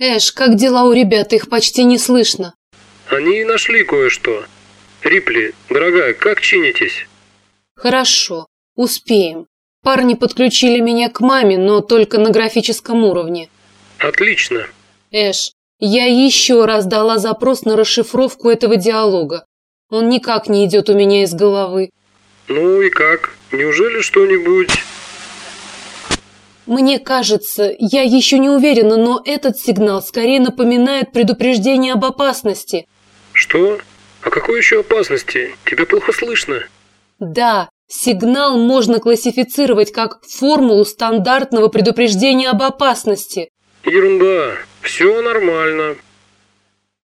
Эш, как дела у ребят? Их почти не слышно. Они нашли кое-что. Рипли, дорогая, как чинитесь? Хорошо, успеем. Парни подключили меня к маме, но только на графическом уровне. Отлично. Эш, я еще раз дала запрос на расшифровку этого диалога. Он никак не идет у меня из головы. Ну и как? Неужели что-нибудь... Мне кажется, я еще не уверена, но этот сигнал скорее напоминает предупреждение об опасности. Что? О какой еще опасности? Тебя плохо слышно. Да, сигнал можно классифицировать как формулу стандартного предупреждения об опасности. Ерунда. Все нормально.